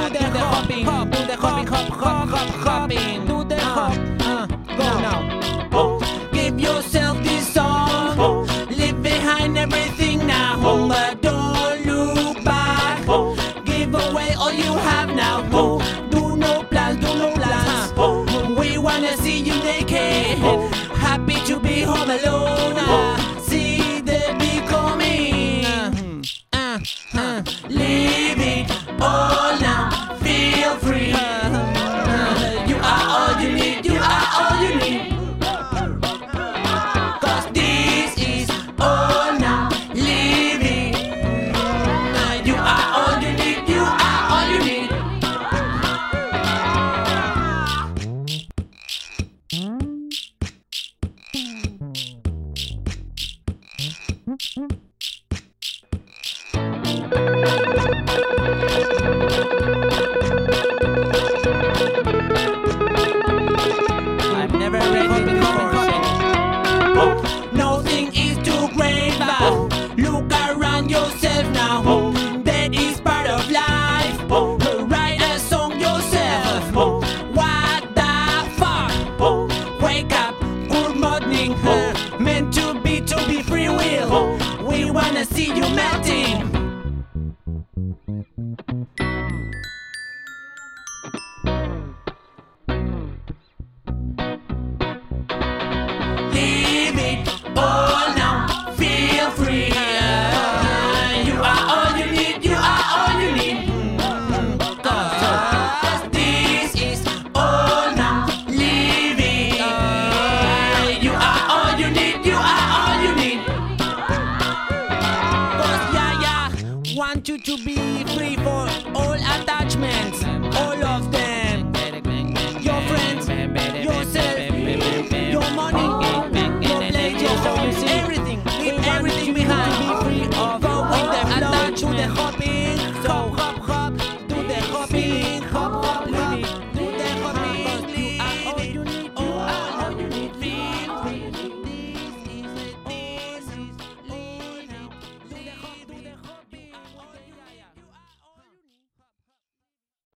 hopping, do the hopping, hop, hop, hop, hopping, do the hop. Uh, go now. Give yourself this song. Leave behind everything now, but don't look back. Give away all you have now. Do no plans, do no plans. We wanna see you naked. Happy to be home alone. Uh, I've never read it before. Meant to be to be free will. We wanna see you melting. Want you to be free for all attachments. All of them.